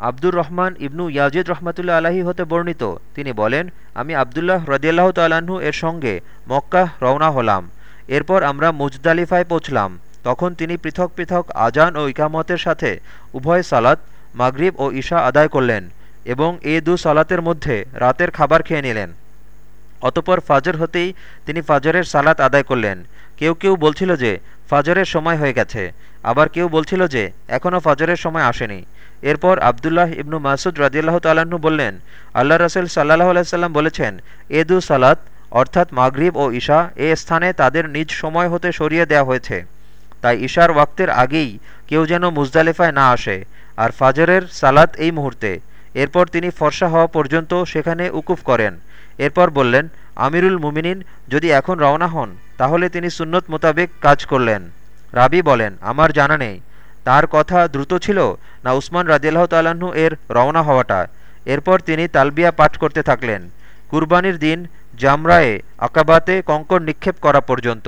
আব্দুর রহমান ইবনু ইয়াজিদ রহমাতুল্লা আলাহি হতে বর্ণিত। তিনি বলেন, আমি আবদুল্লাহ রদিয়াল্লাহ তাল্লাহ্ন এর সঙ্গে মক্কাহ রওনা হলাম। এরপর আমরা মুজদালিফায় পৌঁছলাম। তখন তিনি পৃথক পৃথক আজান ও ইকামতের সাথে উভয় সালাত, মাগরিব ও ঈশা আদায় করলেন এবং এ দু সালাতের মধ্যে রাতের খাবার খেয়ে নিলেন। অতপর ফাজর হতেই তিনি ফাজরের সালাত আদায় করলেন। কেউ কেউ বলছিল যে, ফাজরের সময় হয়ে গেছে। আবার কেউ বলছিল যে, এখনও ফজরের সময় আসেনি। এরপর আবদুল্লাহ ইবনু মাসুদ রাজিয়াল্লাহ তাল্লাহ্ন বললেন, আল্লাহ রসুল সাল্লাহ আলাইসাল্লাম বলেছেন এ দু সালাত, অর্থাৎ মাগরিব ও ঈশা, এ স্থানে তাদের নিজ সময় হতে সরিয়ে দেওয়া হয়েছে। তাই ঈশার ওয়াক্তের আগেই কেউ যেন মুজদালিফায় না আসে। আর ফাজরের সালাত এই মুহূর্তে। এরপর তিনি ফর্সা হওয়া পর্যন্ত সেখানে উকুফ করেন। এরপর বললেন, আমিরুল মুমিনিন, যদি এখন রওনা হন তাহলে তিনি সুন্নত মোতাবেক কাজ করলেন। রাবি বলেন, আমার জানা নেই। তার কথা দ্রুত ছিল না উসমান রাজিল্লাহ তাল্লাহ্ন এর রওনা হওয়াটা। এরপর তিনি তালবিয়া পাঠ করতে থাকলেন। কুরবানির দিন জামরায়ে আকাবাতে কঙ্কর নিক্ষেপ করা পর্যন্ত।